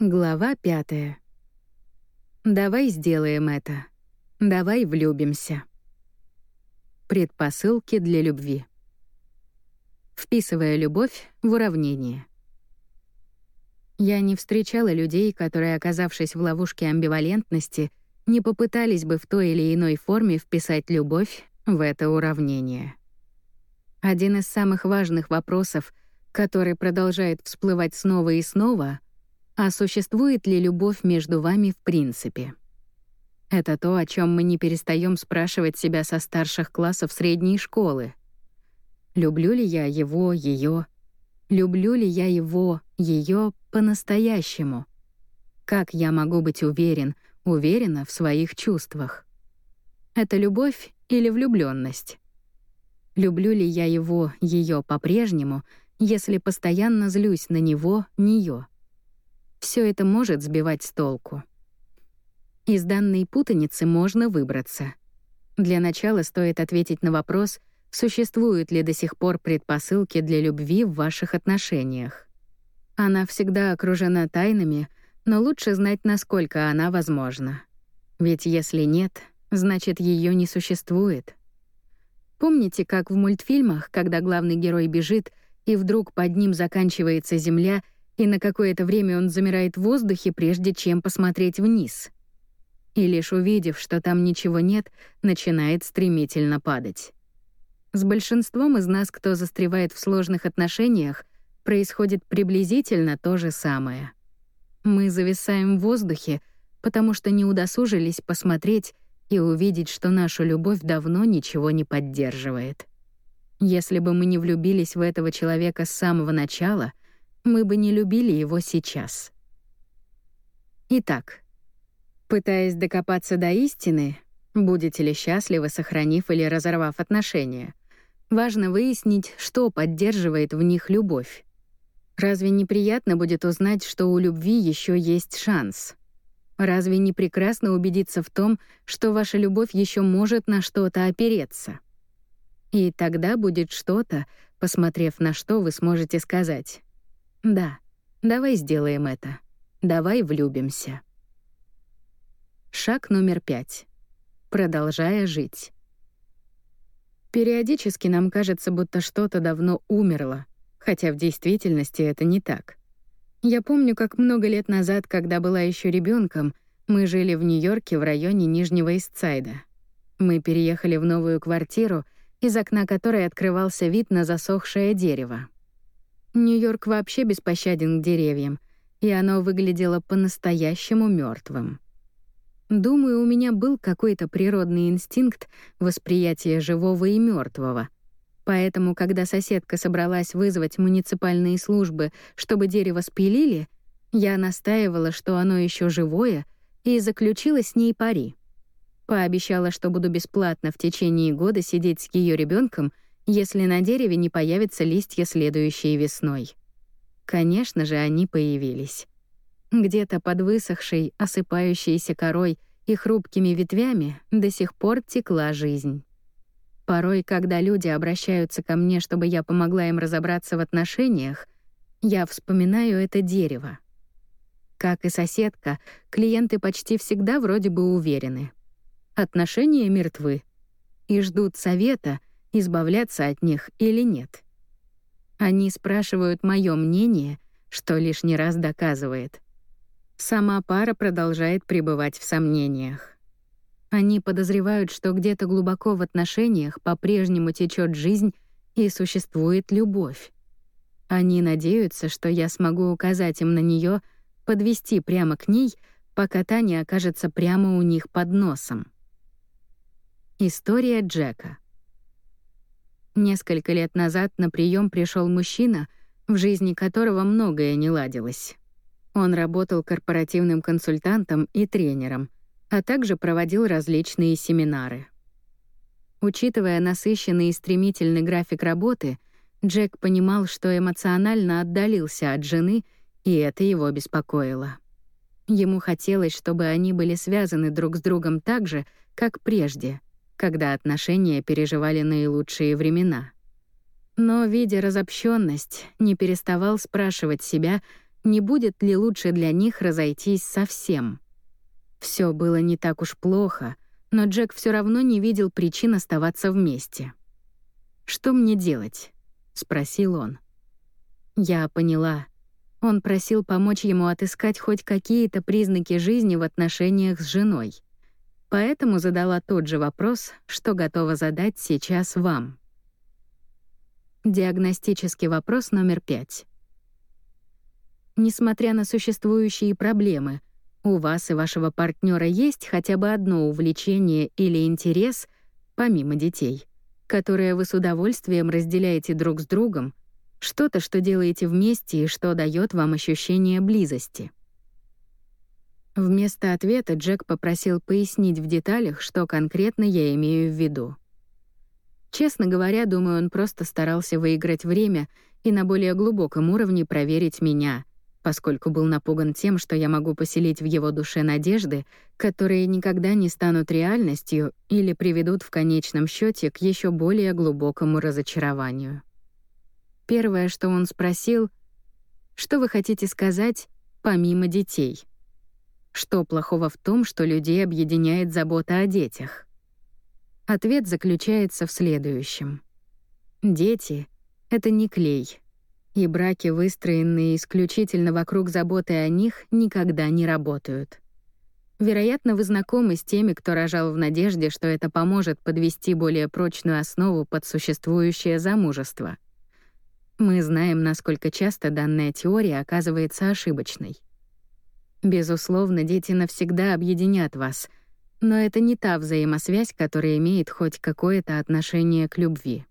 Глава пятая. Давай сделаем это. Давай влюбимся. Предпосылки для любви. Вписывая любовь в уравнение. Я не встречала людей, которые, оказавшись в ловушке амбивалентности, не попытались бы в той или иной форме вписать любовь в это уравнение. Один из самых важных вопросов, который продолжает всплывать снова и снова — а существует ли любовь между вами в принципе? Это то, о чем мы не перестаем спрашивать себя со старших классов средней школы. Люблю ли я его, ее? Люблю ли я его, ее по-настоящему? Как я могу быть уверен, уверена в своих чувствах? Это любовь или влюбленность? Люблю ли я его, ее по-прежнему, если постоянно злюсь на него, нее? Все это может сбивать с толку. Из данной путаницы можно выбраться. Для начала стоит ответить на вопрос, существуют ли до сих пор предпосылки для любви в ваших отношениях. Она всегда окружена тайнами, но лучше знать, насколько она возможна. Ведь если нет, значит, ее не существует. Помните, как в мультфильмах, когда главный герой бежит, и вдруг под ним заканчивается земля — и на какое-то время он замирает в воздухе, прежде чем посмотреть вниз. И лишь увидев, что там ничего нет, начинает стремительно падать. С большинством из нас, кто застревает в сложных отношениях, происходит приблизительно то же самое. Мы зависаем в воздухе, потому что не удосужились посмотреть и увидеть, что нашу любовь давно ничего не поддерживает. Если бы мы не влюбились в этого человека с самого начала, мы бы не любили его сейчас. Итак, пытаясь докопаться до истины, будете ли счастливы, сохранив или разорвав отношения, важно выяснить, что поддерживает в них любовь. Разве не приятно будет узнать, что у любви еще есть шанс? Разве не прекрасно убедиться в том, что ваша любовь еще может на что-то опереться? И тогда будет что-то, посмотрев на что вы сможете сказать да, давай сделаем это. Давай влюбимся. Шаг номер пять. Продолжая жить. Периодически нам кажется, будто что-то давно умерло, хотя в действительности это не так. Я помню, как много лет назад, когда была еще ребенком, мы жили в Нью-Йорке в районе Нижнего Истсайда. Мы переехали в новую квартиру, из окна которой открывался вид на засохшее дерево. Нью-Йорк вообще беспощаден к деревьям, и оно выглядело по-настоящему мертвым. Думаю, у меня был какой-то природный инстинкт восприятия живого и мертвого. Поэтому, когда соседка собралась вызвать муниципальные службы, чтобы дерево спилили, я настаивала, что оно еще живое, и заключила с ней пари. Пообещала, что буду бесплатно в течение года сидеть с ее ребенком если на дереве не появятся листья следующей весной. Конечно же, они появились. Где-то под высохшей, осыпающейся корой и хрупкими ветвями до сих пор текла жизнь. Порой, когда люди обращаются ко мне, чтобы я помогла им разобраться в отношениях, я вспоминаю это дерево. Как и соседка, клиенты почти всегда вроде бы уверены. Отношения мертвы и ждут совета — избавляться от них или нет. Они спрашивают моё мнение, что лишний раз доказывает. Сама пара продолжает пребывать в сомнениях. Они подозревают, что где-то глубоко в отношениях по-прежнему течет жизнь и существует любовь. Они надеются, что я смогу указать им на неё, подвести прямо к ней, пока та не окажется прямо у них под носом. История Джека. Несколько лет назад на прием пришел мужчина, в жизни которого многое не ладилось. Он работал корпоративным консультантом и тренером, а также проводил различные семинары. Учитывая насыщенный и стремительный график работы, Джек понимал, что эмоционально отдалился от жены, и это его беспокоило. Ему хотелось, чтобы они были связаны друг с другом так же, как прежде — когда отношения переживали наилучшие времена. Но, видя разобщенность, не переставал спрашивать себя, не будет ли лучше для них разойтись совсем. Все было не так уж плохо, но Джек все равно не видел причин оставаться вместе. «Что мне делать?» — спросил он. Я поняла. Он просил помочь ему отыскать хоть какие-то признаки жизни в отношениях с женой. Поэтому задала тот же вопрос, что готова задать сейчас вам. Диагностический вопрос номер пять. Несмотря на существующие проблемы, у вас и вашего партнера есть хотя бы одно увлечение или интерес, помимо детей, которое вы с удовольствием разделяете друг с другом, что-то, что делаете вместе и что дает вам ощущение близости. Вместо ответа Джек попросил пояснить в деталях, что конкретно я имею в виду. Честно говоря, думаю, он просто старался выиграть время и на более глубоком уровне проверить меня, поскольку был напуган тем, что я могу поселить в его душе надежды, которые никогда не станут реальностью или приведут в конечном счете к еще более глубокому разочарованию. Первое, что он спросил, «Что вы хотите сказать помимо детей?» Что плохого в том, что людей объединяет забота о детях? Ответ заключается в следующем. Дети — это не клей, и браки, выстроенные исключительно вокруг заботы о них, никогда не работают. Вероятно, вы знакомы с теми, кто рожал в надежде, что это поможет подвести более прочную основу под существующее замужество. Мы знаем, насколько часто данная теория оказывается ошибочной. Безусловно, дети навсегда объединят вас — но это не та взаимосвязь, которая имеет хоть какое-то отношение к любви.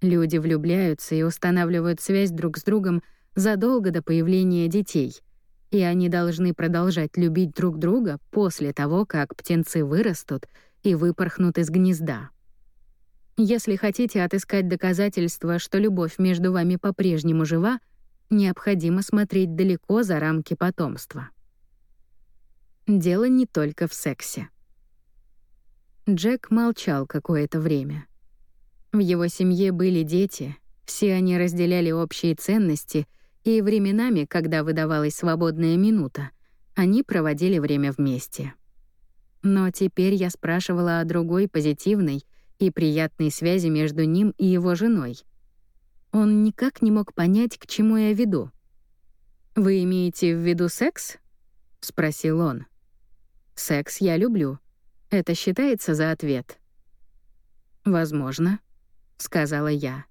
Люди влюбляются и устанавливают связь друг с другом задолго до появления детей, и они должны продолжать любить друг друга после того, как птенцы вырастут и выпорхнут из гнезда. Если хотите отыскать доказательства, что любовь между вами по-прежнему жива, необходимо смотреть далеко за рамки потомства. Дело не только в сексе. Джек молчал какое-то время. В его семье были дети, все они разделяли общие ценности, и временами, когда выдавалась свободная минута, они проводили время вместе. Но теперь я спрашивала о другой позитивной и приятной связи между ним и его женой. Он никак не мог понять, к чему я веду. «Вы имеете в виду секс?» — спросил он. Секс я люблю. Это считается за ответ. Возможно, сказала я.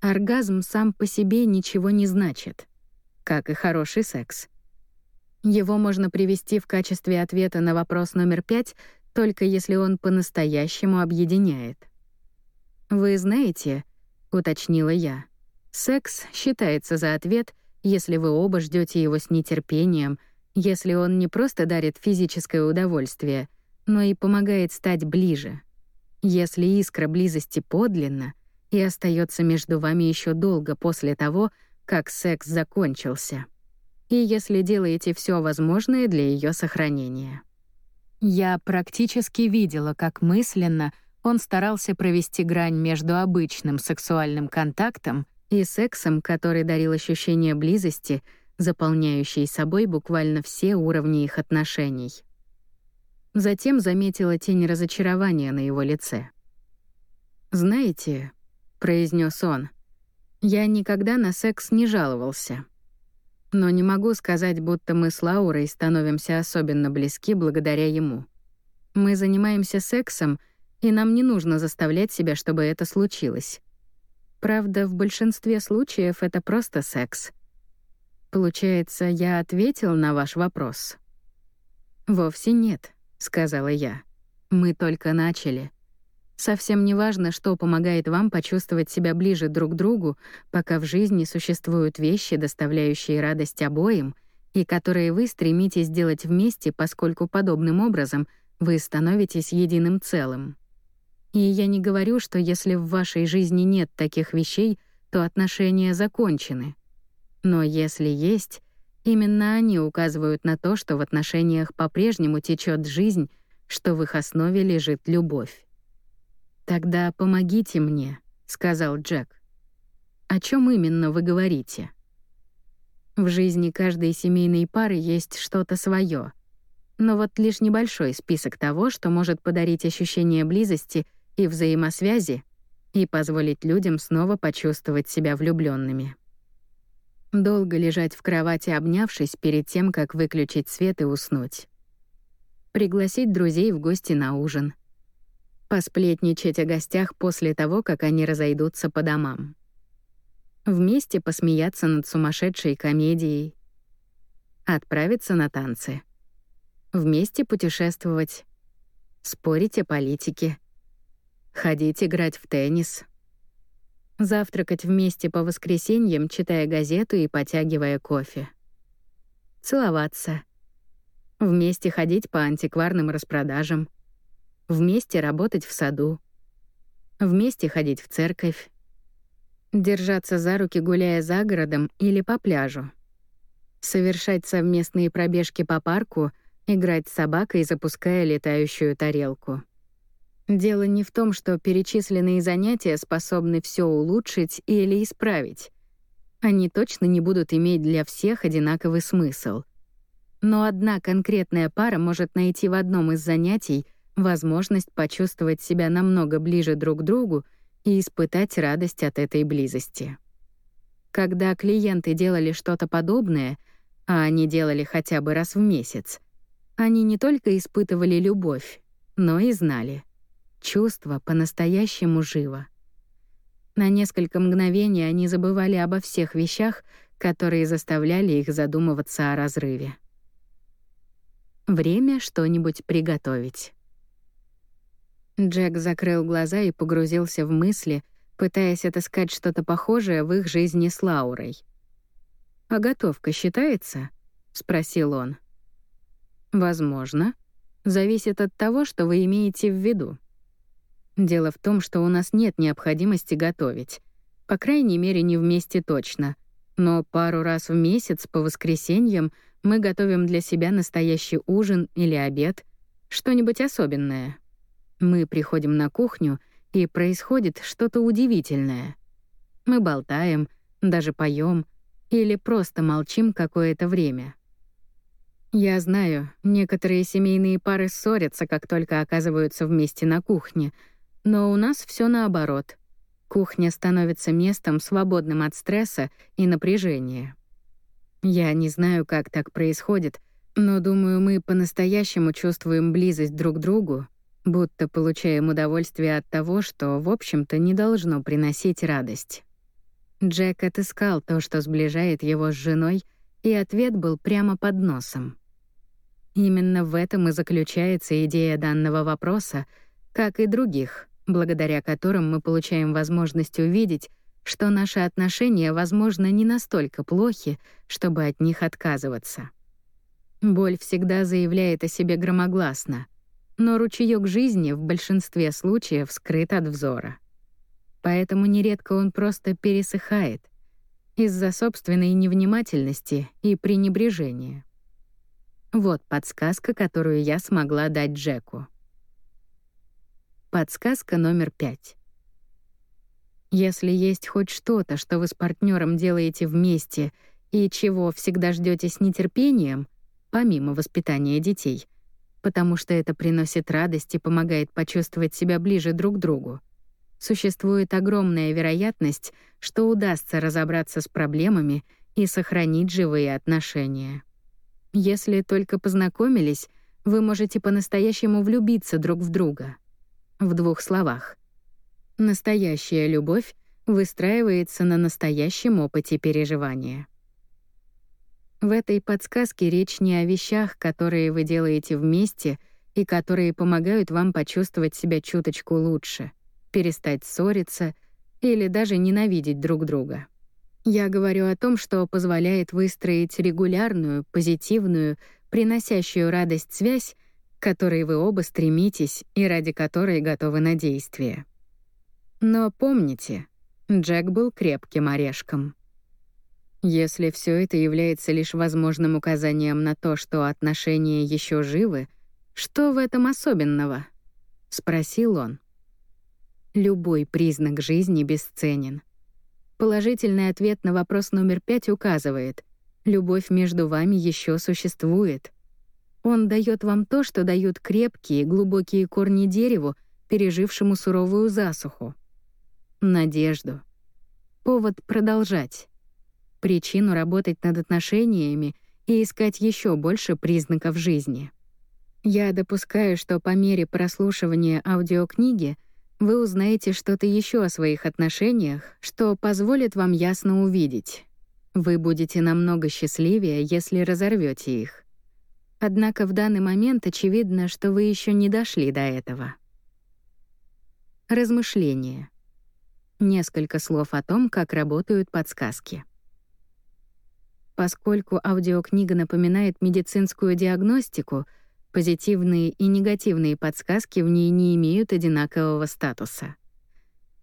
Оргазм сам по себе ничего не значит, как и хороший секс. Его можно привести в качестве ответа на вопрос номер пять, только если он по-настоящему объединяет. «Вы знаете», — уточнила я, — «секс считается за ответ, если вы оба ждете его с нетерпением — если он не просто дарит физическое удовольствие, но и помогает стать ближе. Если искра близости подлинна и остается между вами еще долго после того, как секс закончился. И если делаете все возможное для ее сохранения. Я практически видела, как мысленно он старался провести грань между обычным сексуальным контактом и сексом, который дарил ощущение близости — заполняющей собой буквально все уровни их отношений. Затем заметила тень разочарования на его лице. «Знаете», — произнес он, — «я никогда на секс не жаловался. Но не могу сказать, будто мы с Лаурой становимся особенно близки благодаря ему. Мы занимаемся сексом, и нам не нужно заставлять себя, чтобы это случилось. Правда, в большинстве случаев это просто секс — Получается, я ответил на ваш вопрос? Вовсе нет, сказала я. Мы только начали. Совсем не важно, что помогает вам почувствовать себя ближе друг к другу, пока в жизни существуют вещи, доставляющие радость обоим, и которые вы стремитесь делать вместе, поскольку подобным образом вы становитесь единым целым. И я не говорю, что если в вашей жизни нет таких вещей, то отношения закончены. Но если есть, именно они указывают на то, что в отношениях по-прежнему течет жизнь, что в их основе лежит любовь. «Тогда помогите мне», — сказал Джек. «О чем именно вы говорите?» В жизни каждой семейной пары есть что-то свое. Но вот лишь небольшой список того, что может подарить ощущение близости и взаимосвязи и позволить людям снова почувствовать себя влюбленными. Долго лежать в кровати, обнявшись перед тем, как выключить свет и уснуть. Пригласить друзей в гости на ужин. Посплетничать о гостях после того, как они разойдутся по домам. Вместе посмеяться над сумасшедшей комедией. Отправиться на танцы. Вместе путешествовать. Спорить о политике. Ходить играть в теннис. Завтракать вместе по воскресеньям, читая газету и потягивая кофе. Целоваться. Вместе ходить по антикварным распродажам. Вместе работать в саду. Вместе ходить в церковь. Держаться за руки, гуляя за городом или по пляжу. Совершать совместные пробежки по парку, играть с собакой, запуская летающую тарелку. Дело не в том, что перечисленные занятия способны все улучшить или исправить. Они точно не будут иметь для всех одинаковый смысл. Но одна конкретная пара может найти в одном из занятий возможность почувствовать себя намного ближе друг к другу и испытать радость от этой близости. Когда клиенты делали что-то подобное, а они делали хотя бы раз в месяц, они не только испытывали любовь, но и знали — Чувство по-настоящему живо. На несколько мгновений они забывали обо всех вещах, которые заставляли их задумываться о разрыве. Время что-нибудь приготовить. Джек закрыл глаза и погрузился в мысли, пытаясь отыскать что-то похожее в их жизни с Лаурой. «А готовка считается?» — спросил он. «Возможно. Зависит от того, что вы имеете в виду». Дело в том, что у нас нет необходимости готовить. По крайней мере, не вместе точно. Но пару раз в месяц по воскресеньям мы готовим для себя настоящий ужин или обед, что-нибудь особенное. Мы приходим на кухню, и происходит что-то удивительное. Мы болтаем, даже поем или просто молчим какое-то время. Я знаю, некоторые семейные пары ссорятся, как только оказываются вместе на кухне — но у нас все наоборот. Кухня становится местом, свободным от стресса и напряжения. Я не знаю, как так происходит, но думаю, мы по-настоящему чувствуем близость друг к другу, будто получаем удовольствие от того, что, в общем-то, не должно приносить радость. Джек отыскал то, что сближает его с женой, и ответ был прямо под носом. Именно в этом и заключается идея данного вопроса, как и других, благодаря которым мы получаем возможность увидеть, что наши отношения, возможно, не настолько плохи, чтобы от них отказываться. Боль всегда заявляет о себе громогласно, но ручеёк жизни в большинстве случаев скрыт от взора. Поэтому нередко он просто пересыхает из-за собственной невнимательности и пренебрежения. Вот подсказка, которую я смогла дать Джеку. Подсказка номер пять. Если есть хоть что-то, что вы с партнером делаете вместе и чего всегда ждете с нетерпением, помимо воспитания детей, потому что это приносит радость и помогает почувствовать себя ближе друг к другу, существует огромная вероятность, что удастся разобраться с проблемами и сохранить живые отношения. Если только познакомились, вы можете по-настоящему влюбиться друг в друга — в двух словах. Настоящая любовь выстраивается на настоящем опыте переживания. В этой подсказке речь не о вещах, которые вы делаете вместе и которые помогают вам почувствовать себя чуточку лучше, перестать ссориться или даже ненавидеть друг друга. Я говорю о том, что позволяет выстроить регулярную, позитивную, приносящую радость связь которой вы оба стремитесь и ради которой готовы на действие. Но помните, Джек был крепким орешком. Если все это является лишь возможным указанием на то, что отношения еще живы, что в этом особенного? спросил он. Любой признак жизни бесценен. Положительный ответ на вопрос номер пять указывает: Любовь между вами еще существует. Он дает вам то, что дают крепкие, глубокие корни дереву, пережившему суровую засуху. Надежду. Повод продолжать. Причину работать над отношениями и искать еще больше признаков жизни. Я допускаю, что по мере прослушивания аудиокниги вы узнаете что-то еще о своих отношениях, что позволит вам ясно увидеть. Вы будете намного счастливее, если разорвете их. Однако в данный момент очевидно, что вы еще не дошли до этого. Размышления. Несколько слов о том, как работают подсказки. Поскольку аудиокнига напоминает медицинскую диагностику, позитивные и негативные подсказки в ней не имеют одинакового статуса.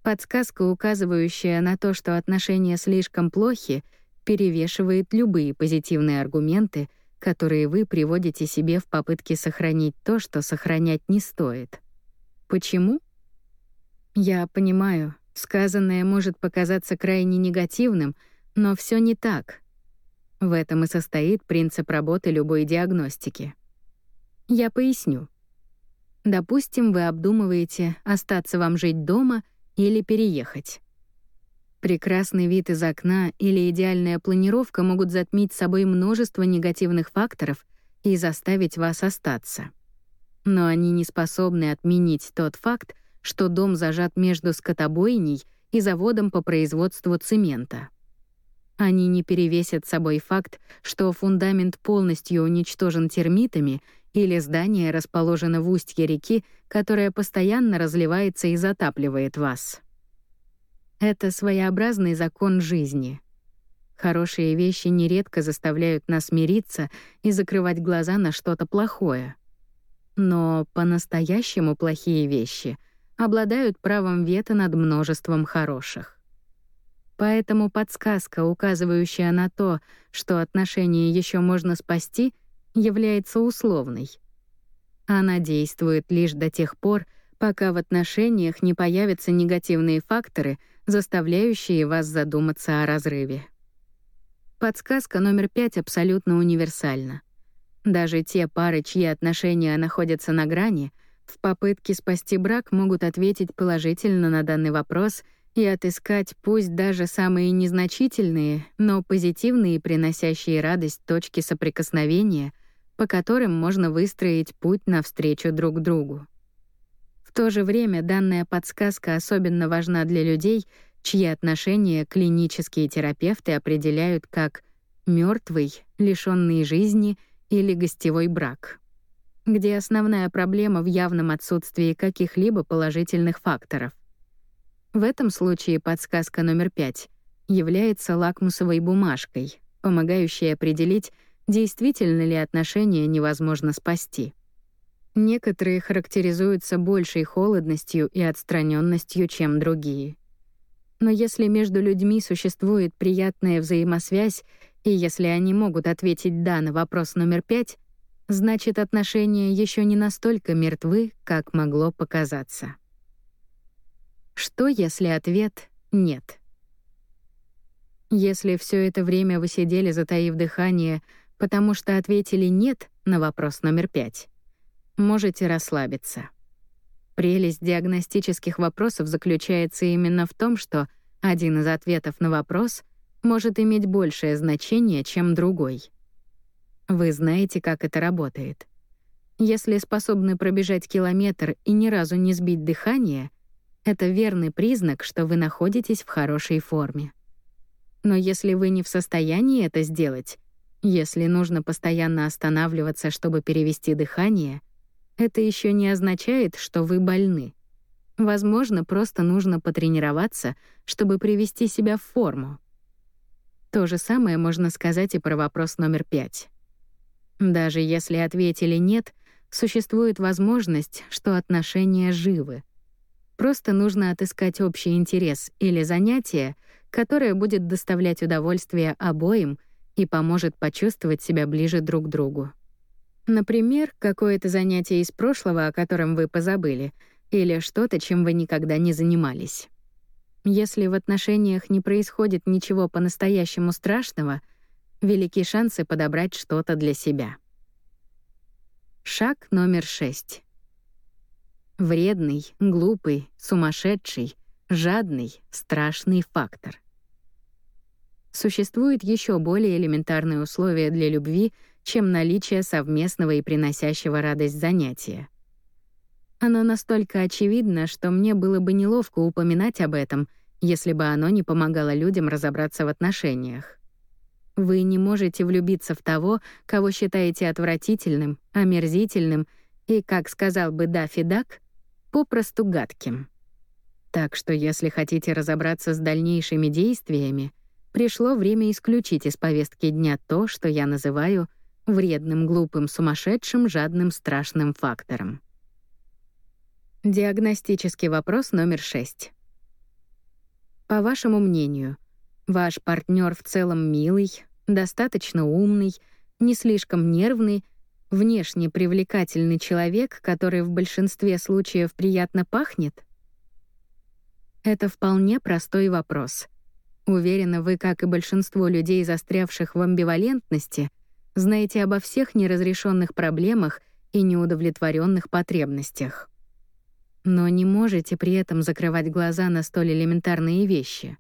Подсказка, указывающая на то, что отношения слишком плохи, перевешивает любые позитивные аргументы, которые вы приводите себе в попытке сохранить то, что сохранять не стоит. Почему? Я понимаю, сказанное может показаться крайне негативным, но все не так — в этом и состоит принцип работы любой диагностики. Я поясню. Допустим, вы обдумываете, остаться вам жить дома или переехать. Прекрасный вид из окна или идеальная планировка могут затмить собой множество негативных факторов и заставить вас остаться. Но они не способны отменить тот факт, что дом зажат между скотобойней и заводом по производству цемента. Они не перевесят собой факт, что фундамент полностью уничтожен термитами или здание расположено в устье реки, которая постоянно разливается и затапливает вас. Это своеобразный закон жизни. Хорошие вещи нередко заставляют нас мириться и закрывать глаза на что-то плохое. Но по-настоящему плохие вещи обладают правом вето над множеством хороших. Поэтому подсказка, указывающая на то, что отношения еще можно спасти, является условной. Она действует лишь до тех пор, пока в отношениях не появятся негативные факторы, заставляющие вас задуматься о разрыве. Подсказка номер пять абсолютно универсальна. Даже те пары, чьи отношения находятся на грани, в попытке спасти брак могут ответить положительно на данный вопрос — и отыскать пусть даже самые незначительные, но позитивные, приносящие радость точки соприкосновения, по которым можно выстроить путь навстречу друг другу. То же время данная подсказка особенно важна для людей, чьи отношения клинические терапевты определяют как мертвый, лишенный жизни или гостевой брак, где основная проблема в явном отсутствии каких-либо положительных факторов — в этом случае подсказка номер пять является лакмусовой бумажкой, помогающей определить, действительно ли отношения невозможно спасти. Некоторые характеризуются большей холодностью и отстраненностью, чем другие. Но если между людьми существует приятная взаимосвязь, и если они могут ответить «да» на вопрос номер пять, значит, отношения еще не настолько мертвы, как могло показаться. Что, если ответ «нет»? Если все это время вы сидели, затаив дыхание, потому что ответили «нет» на вопрос номер пять, можете расслабиться. Прелесть диагностических вопросов заключается именно в том, что один из ответов на вопрос может иметь большее значение, чем другой. Вы знаете, как это работает. Если способны пробежать километр и ни разу не сбить дыхание — это верный признак, что вы находитесь в хорошей форме. Но если вы не в состоянии это сделать, если нужно постоянно останавливаться, чтобы перевести дыхание, это еще не означает, что вы больны. Возможно, просто нужно потренироваться, чтобы привести себя в форму. То же самое можно сказать и про вопрос номер пять. Даже если ответили «нет», существует возможность, что отношения живы. Просто нужно отыскать общий интерес или занятие, которое будет доставлять удовольствие обоим и поможет почувствовать себя ближе друг к другу. Например, какое-то занятие из прошлого, о котором вы позабыли, или что-то, чем вы никогда не занимались. Если в отношениях не происходит ничего по-настоящему страшного, велики шансы подобрать что-то для себя. Шаг номер шесть. Вредный, глупый, сумасшедший, жадный, страшный фактор. Существует еще более элементарные условия для любви, чем наличие совместного и приносящего радость занятия. Оно настолько очевидно, что мне было бы неловко упоминать об этом, если бы оно не помогало людям разобраться в отношениях. Вы не можете влюбиться в того, кого считаете отвратительным, омерзительным и, как сказал бы Даффи Дак, попросту гадким. Так что если хотите разобраться с дальнейшими действиями, пришло время исключить из повестки дня то, что я называю вредным, глупым, сумасшедшим, жадным, страшным фактором. Диагностический вопрос номер 6. По вашему мнению, ваш партнер в целом милый, достаточно умный, не слишком нервный, внешне привлекательный человек, который в большинстве случаев приятно пахнет? Это вполне простой вопрос. Уверена, вы, как и большинство людей, застрявших в амбивалентности, знаете обо всех неразрешенных проблемах и неудовлетворенных потребностях но не можете при этом закрывать глаза на столь элементарные вещи.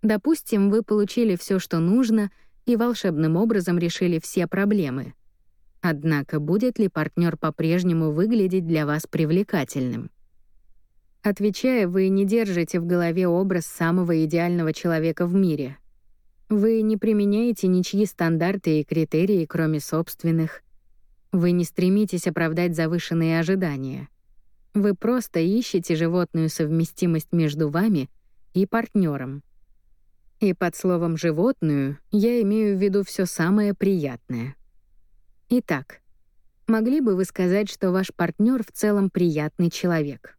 Допустим, вы получили все, что нужно, и волшебным образом решили все проблемы. Однако будет ли партнер по-прежнему выглядеть для вас привлекательным? Отвечая, вы не держите в голове образ самого идеального человека в мире. Вы не применяете ничьи стандарты и критерии, кроме собственных. Вы не стремитесь оправдать завышенные ожидания — вы просто ищете животную совместимость между вами и партнером. И под словом «животную» я имею в виду все самое приятное. Итак, могли бы вы сказать, что ваш партнер в целом приятный человек?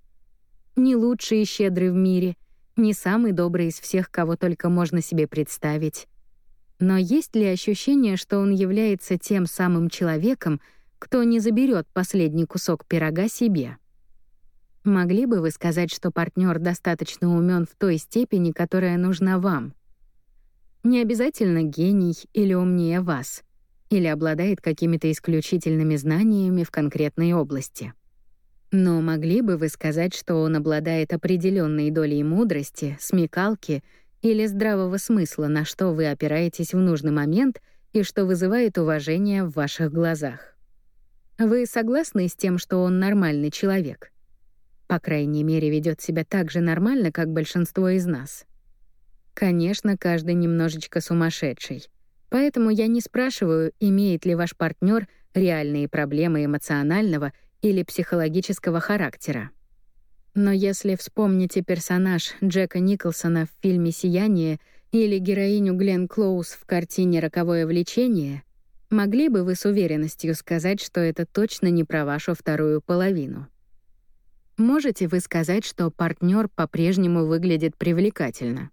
Не лучший и щедрый в мире, не самый добрый из всех, кого только можно себе представить. Но есть ли ощущение, что он является тем самым человеком, кто не заберет последний кусок пирога себе? Могли бы вы сказать, что партнер достаточно умен в той степени, которая нужна вам? Не обязательно гений или умнее вас, или обладает какими-то исключительными знаниями в конкретной области. Но могли бы вы сказать, что он обладает определенной долей мудрости, смекалки или здравого смысла, на что вы опираетесь в нужный момент и что вызывает уважение в ваших глазах? Вы согласны с тем, что он нормальный человек? По крайней мере, ведет себя так же нормально, как большинство из нас. Конечно, каждый немножечко сумасшедший. Поэтому я не спрашиваю, имеет ли ваш партнер реальные проблемы эмоционального или психологического характера. Но если вспомните персонаж Джека Николсона в фильме «Сияние» или героиню Глен Клоуз в картине «Роковое влечение», могли бы вы с уверенностью сказать, что это точно не про вашу вторую половину? Можете вы сказать, что партнер по-прежнему выглядит привлекательно?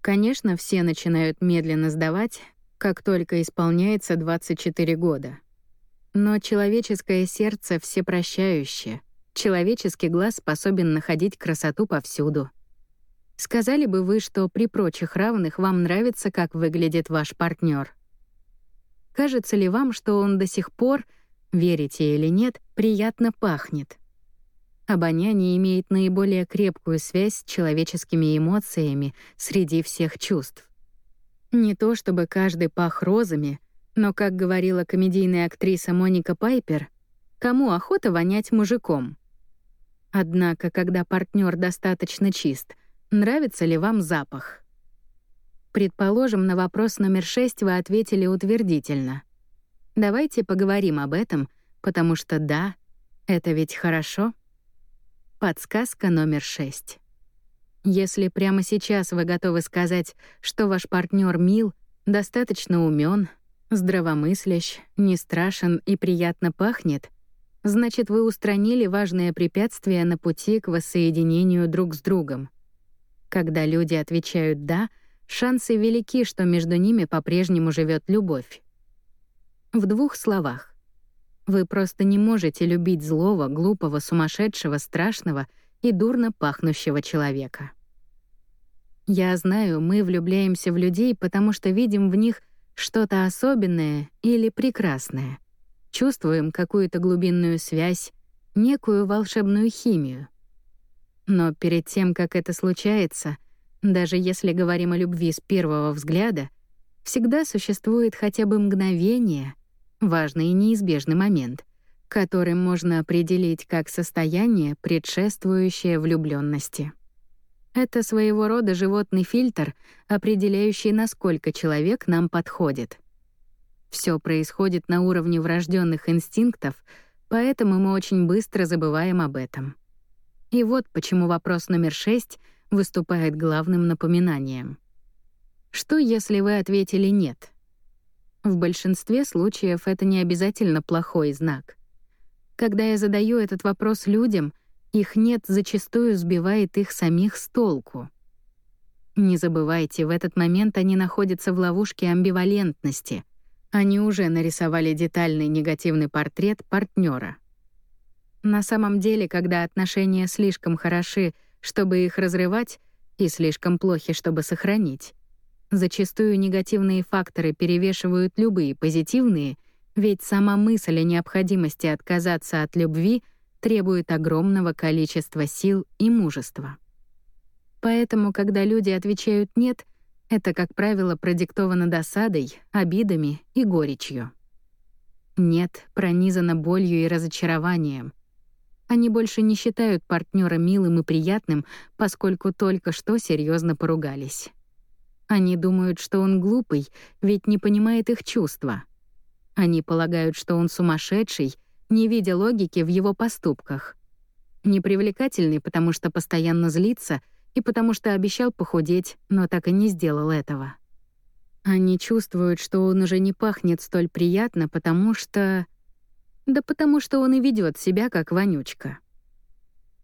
Конечно, все начинают медленно сдавать, как только исполняется 24 года. Но человеческое сердце всепрощающее. Человеческий глаз способен находить красоту повсюду. Сказали бы вы, что при прочих равных вам нравится, как выглядит ваш партнер? Кажется ли вам, что он до сих пор, верите или нет, приятно пахнет? Обоняние имеет наиболее крепкую связь с человеческими эмоциями среди всех чувств. Не то чтобы каждый пах розами, но, как говорила комедийная актриса Моника Пайпер, кому охота вонять мужиком? Однако, когда партнер достаточно чист, нравится ли вам запах? Предположим, на вопрос номер шесть вы ответили утвердительно. Давайте поговорим об этом, потому что да, это ведь хорошо. Подсказка номер шесть. Если прямо сейчас вы готовы сказать, что ваш партнер мил, достаточно умен, здравомыслящ, не страшен и приятно пахнет, значит, вы устранили важное препятствие на пути к воссоединению друг с другом. Когда люди отвечают «да», шансы велики, что между ними по-прежнему живет любовь. В двух словах. Вы просто не можете любить злого, глупого, сумасшедшего, страшного и дурно пахнущего человека. Я знаю, мы влюбляемся в людей, потому что видим в них что-то особенное или прекрасное. Чувствуем какую-то глубинную связь, некую волшебную химию. Но перед тем, как это случается, даже если говорим о любви с первого взгляда, всегда существует хотя бы мгновение, важный и неизбежный момент, которым можно определить как состояние, предшествующее влюблённости. Это своего рода животный фильтр, определяющий, насколько человек нам подходит. Всё происходит на уровне врожденных инстинктов, поэтому мы очень быстро забываем об этом. И вот почему вопрос номер шесть выступает главным напоминанием. Что, если вы ответили «нет»? В большинстве случаев это не обязательно плохой знак. Когда я задаю этот вопрос людям, их «нет» зачастую сбивает их самих с толку. Не забывайте, в этот момент они находятся в ловушке амбивалентности. Они уже нарисовали детальный негативный портрет партнера. На самом деле, когда отношения слишком хороши, чтобы их разрывать, и слишком плохи, чтобы сохранить, зачастую негативные факторы перевешивают любые позитивные, ведь сама мысль о необходимости отказаться от любви требует огромного количества сил и мужества. Поэтому, когда люди отвечают «нет», это, как правило, продиктовано досадой, обидами и горечью. «Нет» пронизано болью и разочарованием, они больше не считают партнера милым и приятным, поскольку только что серьезно поругались. Они думают, что он глупый, ведь не понимает их чувства. Они полагают, что он сумасшедший, не видя логики в его поступках. Непривлекательный, потому что постоянно злится и потому что обещал похудеть, но так и не сделал этого. Они чувствуют, что он уже не пахнет столь приятно, потому что... Да потому что он и ведет себя как вонючка.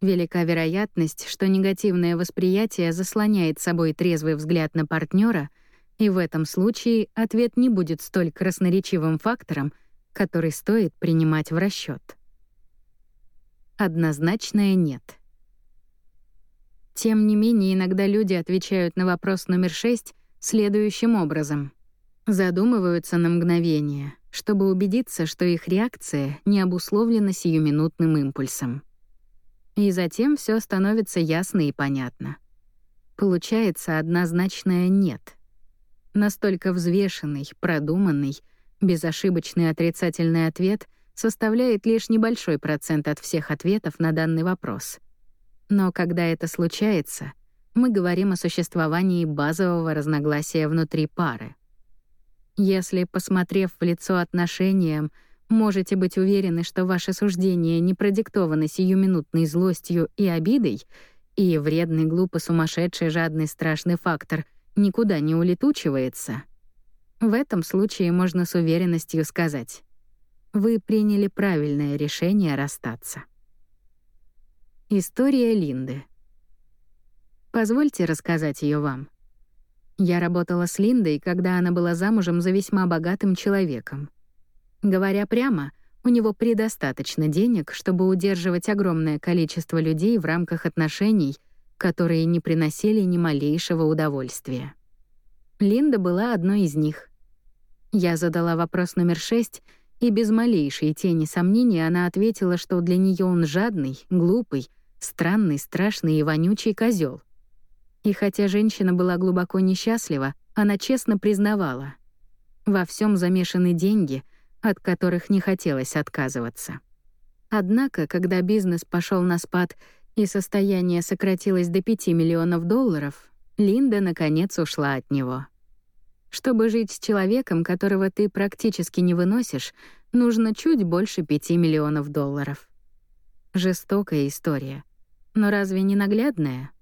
Велика вероятность, что негативное восприятие заслоняет собой трезвый взгляд на партнера, и в этом случае ответ не будет столь красноречивым фактором, который стоит принимать в расчет. Однозначное «нет». Тем не менее, иногда люди отвечают на вопрос номер шесть следующим образом. Задумываются на мгновение — чтобы убедиться, что их реакция не обусловлена сиюминутным импульсом. И затем все становится ясно и понятно. Получается однозначное «нет». Настолько взвешенный, продуманный, безошибочный отрицательный ответ составляет лишь небольшой процент от всех ответов на данный вопрос. Но когда это случается, мы говорим о существовании базового разногласия внутри пары — если, посмотрев в лицо отношениям, можете быть уверены, что ваше суждение не продиктовано сиюминутной злостью и обидой, и вредный, глупо сумасшедший, жадный, страшный фактор никуда не улетучивается, в этом случае можно с уверенностью сказать «Вы приняли правильное решение расстаться». История Линды. Позвольте рассказать ее вам. Я работала с Линдой, когда она была замужем за весьма богатым человеком. Говоря прямо, у него предостаточно денег, чтобы удерживать огромное количество людей в рамках отношений, которые не приносили ни малейшего удовольствия. Линда была одной из них. Я задала вопрос номер шесть, и без малейшей тени сомнения она ответила, что для нее он жадный, глупый, странный, страшный и вонючий козел. И хотя женщина была глубоко несчастлива, она честно признавала. Во всем замешаны деньги, от которых не хотелось отказываться. Однако, когда бизнес пошел на спад и состояние сократилось до 5 миллионов долларов, Линда наконец ушла от него. Чтобы жить с человеком, которого ты практически не выносишь, нужно чуть больше 5 миллионов долларов. Жестокая история. Но разве не наглядная?